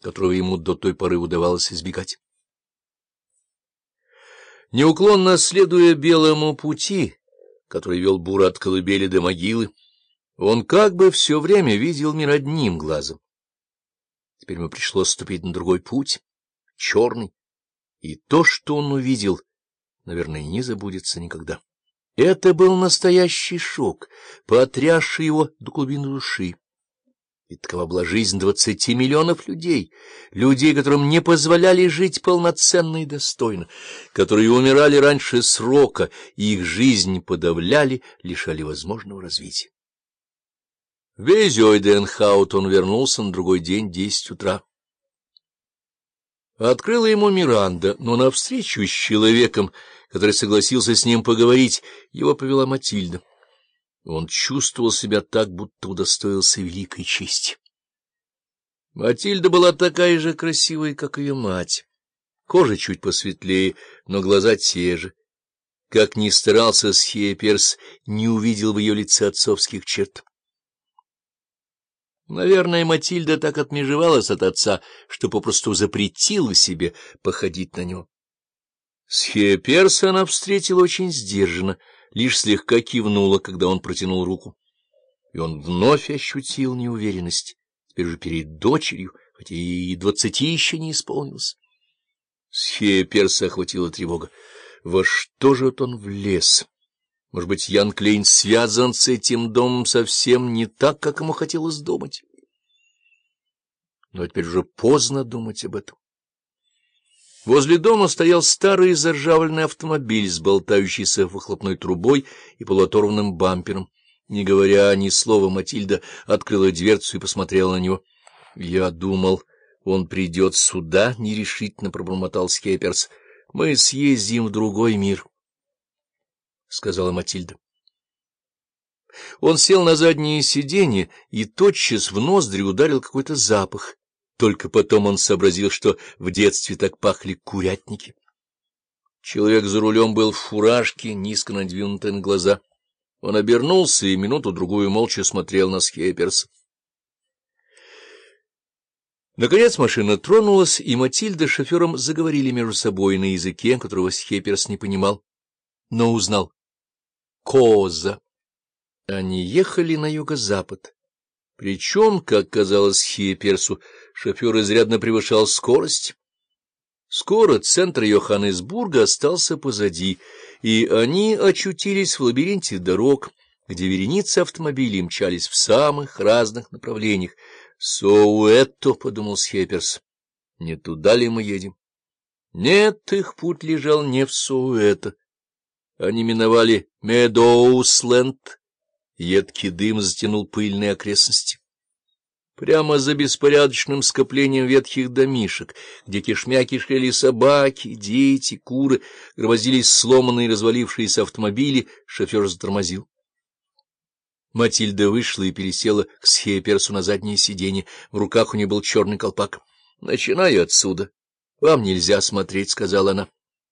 которого ему до той поры удавалось избегать. Неуклонно следуя белому пути, который вел Бура от колыбели до могилы, он как бы все время видел мир одним глазом. Теперь ему пришлось ступить на другой путь, черный, и то, что он увидел, наверное, не забудется никогда. Это был настоящий шок, потрясший его до глубины души. И такова была жизнь двадцати миллионов людей, людей, которым не позволяли жить полноценно и достойно, которые умирали раньше срока, и их жизнь подавляли, лишали возможного развития. Весь Ойденхаут он вернулся на другой день, десять утра. Открыла ему Миранда, но навстречу с человеком, который согласился с ним поговорить, его повела Матильда. Он чувствовал себя так, будто удостоился великой чести. Матильда была такая же красивая, как ее мать. Кожа чуть посветлее, но глаза те же. Как ни старался Схеперс, не увидел в ее лице отцовских черт. Наверное, Матильда так отмежевалась от отца, что попросту запретила себе походить на него. Схеперса она встретила очень сдержанно, лишь слегка кивнула, когда он протянул руку. И он вновь ощутил неуверенность, теперь уже перед дочерью, хотя и двадцати еще не исполнилось. Схея перса охватила тревога. Во что же он влез? Может быть, Ян Клейн связан с этим домом совсем не так, как ему хотелось думать? Но теперь уже поздно думать об этом. Возле дома стоял старый заржавленный автомобиль с болтающейся выхлопной трубой и полуоторванным бампером. Не говоря ни слова, Матильда открыла дверцу и посмотрела на него. — Я думал, он придет сюда, — нерешительно пробормотал Скеперс. — Мы съездим в другой мир, — сказала Матильда. Он сел на заднее сиденье, и тотчас в ноздри ударил какой-то запах. Только потом он сообразил, что в детстве так пахли курятники. Человек за рулем был в фуражке, низко надвинутый на глаза. Он обернулся и минуту-другую молча смотрел на Скеперса. Наконец машина тронулась, и Матильда с шофером заговорили между собой на языке, которого Схеперс не понимал, но узнал. Коза. Они ехали на юго-запад. Причем, как казалось Хиеперсу, шофер изрядно превышал скорость. Скоро центр Йоханнесбурга остался позади, и они очутились в лабиринте дорог, где вереницы автомобилей мчались в самых разных направлениях. «Соуэтто», — подумал Схеперс, — «не туда ли мы едем?» Нет, их путь лежал не в Соуэтто. Они миновали Медоусленд, Едкий дым затянул пыльные окрестности. Прямо за беспорядочным скоплением ветхих домишек, где кишмя кишели собаки, дети, куры, громоздились сломанные развалившиеся автомобили, шофер затормозил. Матильда вышла и пересела к Схеперсу на заднее сиденье. В руках у нее был черный колпак. — Начинаю отсюда. — Вам нельзя смотреть, — сказала она.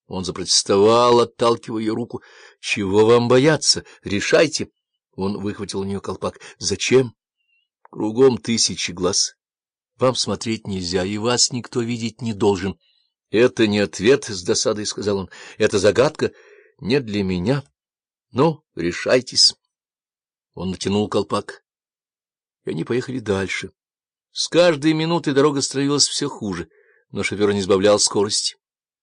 Он запротестовал, отталкивая ее руку. — Чего вам бояться? Решайте. Он выхватил у нее колпак. — Зачем? — Кругом тысячи глаз. Вам смотреть нельзя, и вас никто видеть не должен. — Это не ответ, — с досадой сказал он. — Это загадка не для меня. Ну, решайтесь. Он натянул колпак, и они поехали дальше. С каждой минутой дорога становилась все хуже, но шофер не сбавлял скорости.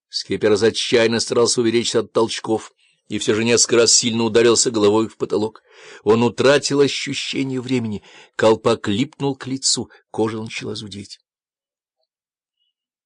Скипер отчаянно старался уберечься от толчков и все же несколько раз сильно ударился головой в потолок. Он утратил ощущение времени, колпак липнул к лицу, кожа начала зудеть.